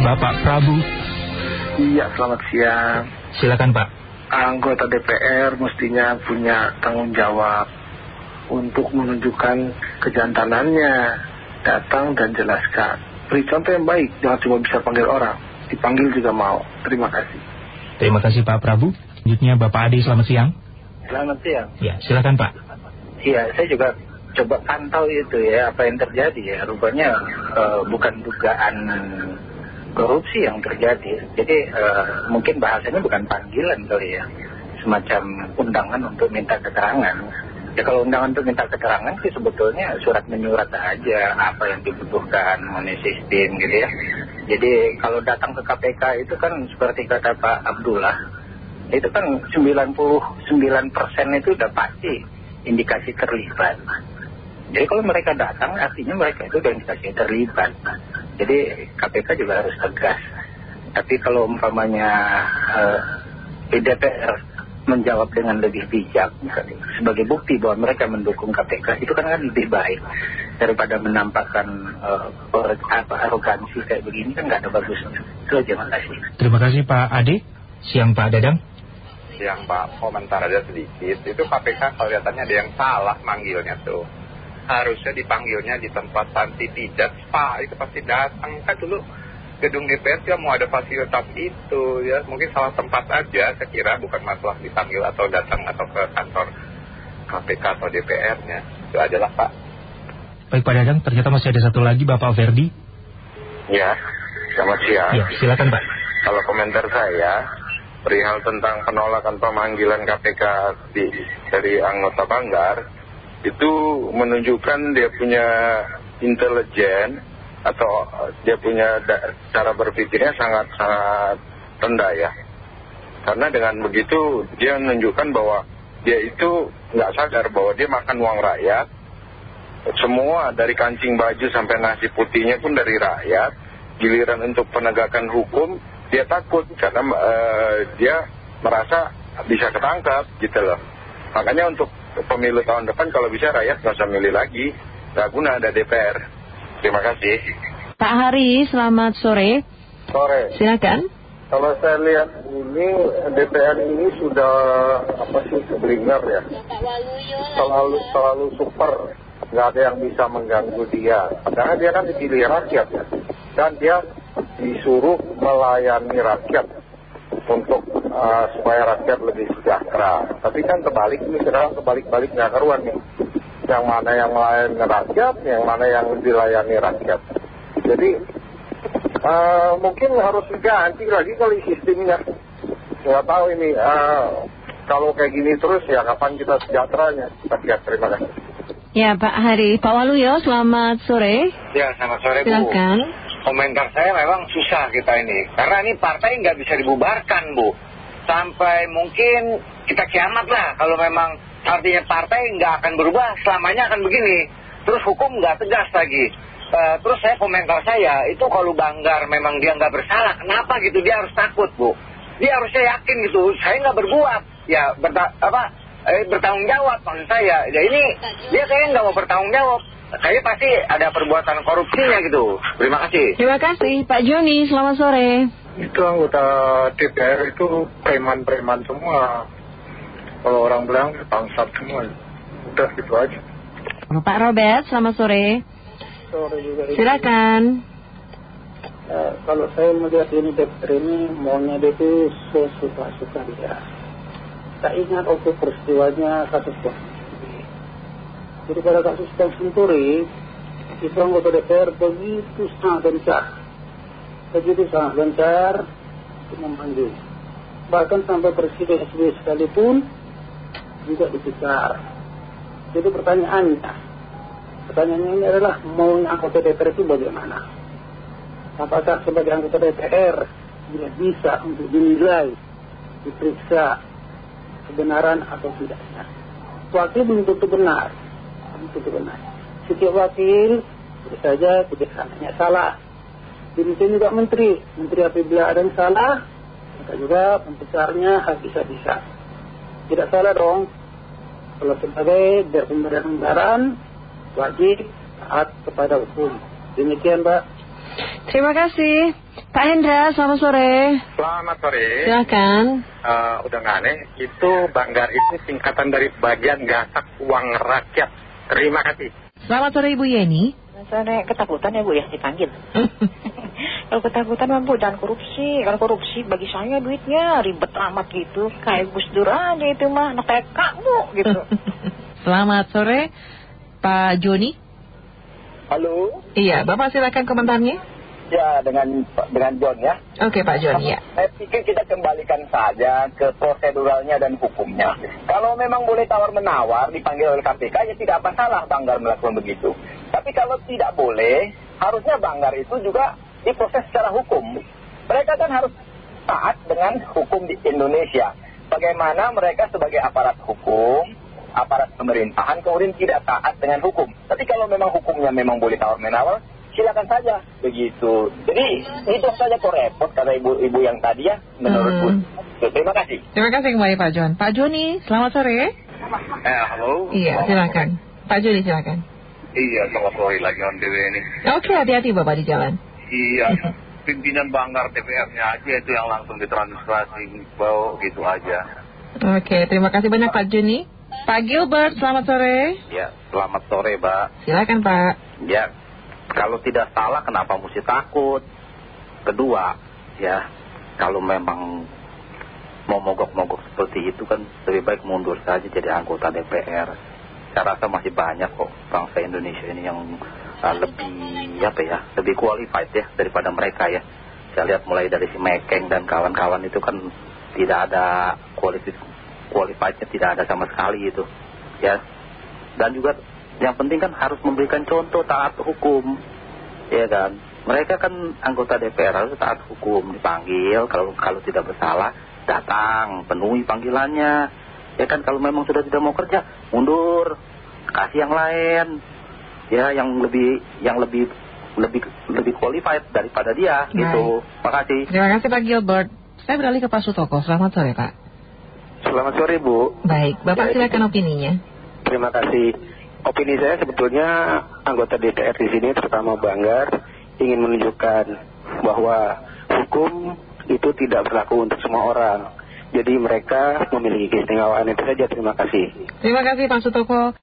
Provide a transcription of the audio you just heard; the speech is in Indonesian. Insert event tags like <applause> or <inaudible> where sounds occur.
Bapak Prabu. Iya, selamat siang. Silakan Pak. Anggota DPR mestinya punya tanggung jawab untuk menunjukkan kejantanannya, datang dan jelaskan. Beri contoh yang baik, jangan cuma bisa panggil orang, dipanggil juga mau. Terima kasih. Terima kasih Pak Prabu. Selanjutnya Bapak Adi, selamat siang. Selamat siang. Ya, silakan Pak. Iya, saya juga coba pantau itu ya apa yang terjadi ya. Rupanya eh, bukan dugaan korupsi yang terjadi. Jadi eh, mungkin bahasanya bukan panggilan kali ya. Semacam undangan untuk minta keterangan. Ya kalau undangan untuk minta keterangan sih sebetulnya surat menyurat aja apa yang dibutuhkan mengenai sistem gitu ya. Jadi kalau datang ke KPK itu kan seperti kata Pak Abdullah, itu kan 99% itu udah pasti indikasi terlibat. Jadi kalau mereka datang artinya mereka itu udah indikasi terlibat. Jadi KPK juga harus tegas. Tapi kalau umpamanya eh, DPR menjawab dengan lebih bijak sebagai bukti bahwa mereka mendukung KPK itu kan, kan lebih baik daripada menampakkan uh, apa, arogansi kayak begini kan nggak ada bagusnya. Itu aja makasih. Terima kasih Pak Ade. Siang Pak Dadang. Siang Pak, komentar aja sedikit. Itu KPK kelihatannya ada yang salah manggilnya tuh. Harusnya dipanggilnya di tempat Santi tidak, Pak itu pasti datang. Kan dulu gedung DPR juga mau ada fasilitas itu ya. Mungkin salah tempat aja saya kira. Bukan masalah dipanggil atau datang atau ke kantor KPK atau DPR-nya itu adalah Pak. Baik Pak Dadang ternyata masih ada satu lagi Bapak Verdi Ya selamat siang. Ya silakan Pak. Kalau komentar saya perihal tentang penolakan pemanggilan KPK di, dari anggota Banggar itu menunjukkan dia punya intelijen atau dia punya cara berpikirnya sangat-sangat rendah ya. Karena dengan begitu dia menunjukkan bahwa dia itu nggak sadar bahwa dia makan uang rakyat. Semua dari kancing baju sampai nasi putihnya pun dari rakyat. Giliran untuk penegakan hukum dia takut karena dia merasa bisa ketangkap gitu loh. Makanya untuk pemilu tahun depan kalau bisa rakyat nggak usah milih lagi. Nggak guna ada DPR. Terima kasih. Pak Hari, selamat sore. Sore. Silakan. Kalau saya lihat ini DPR ini sudah apa sih keblinger ya. Selalu selalu super. Nggak ada yang bisa mengganggu dia. Karena dia kan dipilih rakyat ya. Dan dia disuruh melayani rakyat untuk supaya rakyat lebih sejahtera. Tapi kan kebalik ini sekarang kebalik-balik nggak keruan nih yang mana yang melayani rakyat, yang mana yang dilayani rakyat. Jadi uh, mungkin harus diganti lagi kali sistemnya. Nggak tahu ini uh, kalau kayak gini terus ya kapan kita sejahteranya. Rakyat, terima kasih. Ya Pak Hari, Pak Waluyo selamat sore. Ya selamat sore Bu. Silakan. Komentar saya memang susah kita ini. Karena ini partai nggak bisa dibubarkan Bu. Sampai mungkin kita kiamat lah kalau memang artinya partai nggak akan berubah selamanya akan begini. Terus hukum nggak tegas lagi. Uh, terus saya komentar saya itu kalau Banggar memang dia nggak bersalah kenapa gitu? Dia harus takut bu. Dia harusnya yakin gitu saya nggak berbuat. Ya berta apa eh, bertanggung jawab maksud saya. Ya ini dia kayaknya nggak mau bertanggung jawab. Kayaknya pasti ada perbuatan korupsinya gitu. Terima kasih. Terima kasih Pak Joni. Selamat sore Itu anggota DPR itu preman-preman semua. Kalau orang bilang bangsat semua. Udah gitu aja. Pak Robert selamat sore Sore juga. Silakan Eh, kalau saya melihat ini DPR ini maunya dia itu sesuka-suka dia. Tak ingat waktu peristiwanya kasus Senturi. Jadi pada kasus Bang Senturi, itu anggota DPR begitu sangat gencar. Begitu sangat gencar untuk memanggil. Bahkan sampai Presiden SBY sekalipun juga dikejar. Jadi pertanyaannya, pertanyaannya ini adalah maunya anggota DPR itu bagaimana? Apakah sebagai anggota DPR dia bisa untuk dinilai, diperiksa kebenaran atau tidaknya? Wakil belum tentu benar, belum tentu benar. Setiap wakil bisa saja kebiasaannya salah. Demikian juga menteri, menteri apabila ada yang salah, maka juga membesarnya habis-habisan. Tidak salah dong, kalau sebagai pemberian anggaran wajib taat kepada hukum. Demikian Pak. Terima kasih. Pak Hendra, selamat sore. Selamat sore. Silakan. Eh, udah nggak aneh, itu Banggar itu singkatan dari bagian gasak uang rakyat. Terima kasih. Selamat sore Ibu Yeni. Saya ketakutan ya Bu ya dipanggil. <laughs> Kalau ketakutan mah Bu jangan korupsi. Kalau korupsi bagi saya duitnya ribet amat gitu. Kayak Gus Dur aja itu mah anak TK Bu gitu. <laughs> Selamat sore Pak Joni. Halo, Iya, Bapak silakan komentarnya. ya dengan dengan John ya. Oke Pak Joni ya. Saya pikir kita kembalikan saja ke proseduralnya dan hukumnya. Kalau memang boleh tawar-menawar dipanggil oleh KPK, ya tidak masalah Banggar melakukan begitu. Tapi kalau tidak boleh, harusnya Banggar itu juga diproses secara hukum. Mereka kan harus taat dengan hukum di Indonesia. Bagaimana mereka sebagai aparat hukum, aparat pemerintahan kemudian tidak taat dengan hukum. Tapi kalau memang hukumnya memang boleh tawar-menawar, silakan saja begitu. Jadi itu saja kok repot kata ibu-ibu yang tadi ya menurutku. Terima kasih. Terima kasih kembali Pak John. Pak Joni, selamat sore. Eh, halo. Iya, silakan. Pak Joni silakan. Iya, selamat sore lagi on DW ini. Oke, hati-hati Bapak di jalan. Iya, pimpinan Banggar DPR-nya aja itu yang langsung ditransferasi bawa gitu aja. Oke, terima kasih banyak Pak Joni. Pak Gilbert, selamat sore. Ya, selamat sore, Mbak. Silakan Pak. Ya, kalau tidak salah kenapa mesti takut? Kedua, ya, kalau memang mau mogok-mogok seperti itu kan lebih baik mundur saja jadi anggota DPR. Saya rasa masih banyak kok bangsa Indonesia ini yang uh, lebih, apa ya, lebih qualified ya daripada mereka ya. Saya lihat mulai dari si Mekeng dan kawan-kawan itu kan tidak ada qualified, qualifiednya tidak ada sama sekali itu. Ya, dan juga yang penting kan harus memberikan contoh taat hukum ya kan mereka kan anggota DPR harus taat hukum dipanggil kalau kalau tidak bersalah datang penuhi panggilannya ya kan kalau memang sudah tidak mau kerja mundur kasih yang lain ya yang lebih yang lebih lebih lebih qualified daripada dia gitu makasih Terima kasih Pak Gilbert. Saya beralih ke Pak Sutoko. Selamat sore Pak. Selamat sore Bu. Baik, Bapak Ya, silakan opininya. Terima kasih. Opini saya sebetulnya anggota DPR di sini terutama Banggar ingin menunjukkan bahwa hukum itu tidak berlaku untuk semua orang. Jadi mereka memiliki keistimewaan itu saja. Terima kasih. Terima kasih Pak Sutoko.